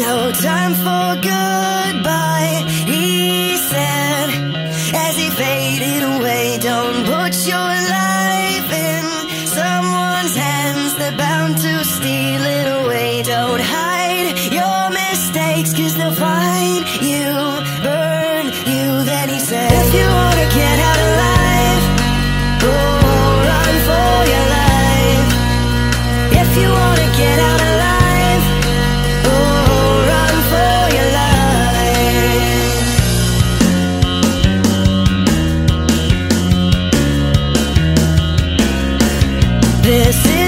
No time for goodbye, he said as he faded away. Don't put your life in someone's hands, they're bound to steal it away. Don't hide your mistakes, cause they'll find you, burn you. Then he said, If you wanna get out alive, go run for your life. If you wanna get out this